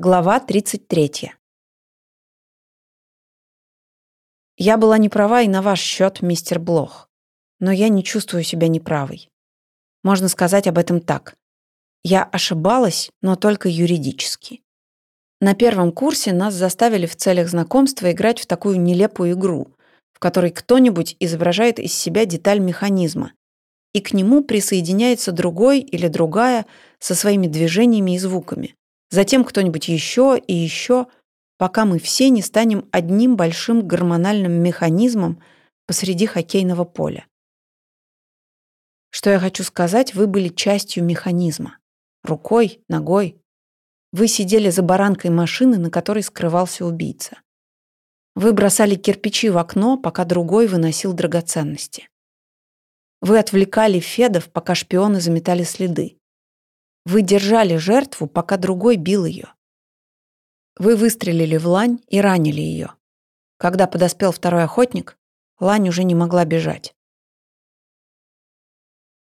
Глава 33. Я была не и на ваш счет, мистер Блох. Но я не чувствую себя неправой. Можно сказать об этом так. Я ошибалась, но только юридически. На первом курсе нас заставили в целях знакомства играть в такую нелепую игру, в которой кто-нибудь изображает из себя деталь механизма, и к нему присоединяется другой или другая со своими движениями и звуками затем кто-нибудь еще и еще, пока мы все не станем одним большим гормональным механизмом посреди хоккейного поля. Что я хочу сказать, вы были частью механизма. Рукой, ногой. Вы сидели за баранкой машины, на которой скрывался убийца. Вы бросали кирпичи в окно, пока другой выносил драгоценности. Вы отвлекали Федов, пока шпионы заметали следы. Вы держали жертву, пока другой бил ее. Вы выстрелили в лань и ранили ее. Когда подоспел второй охотник, лань уже не могла бежать.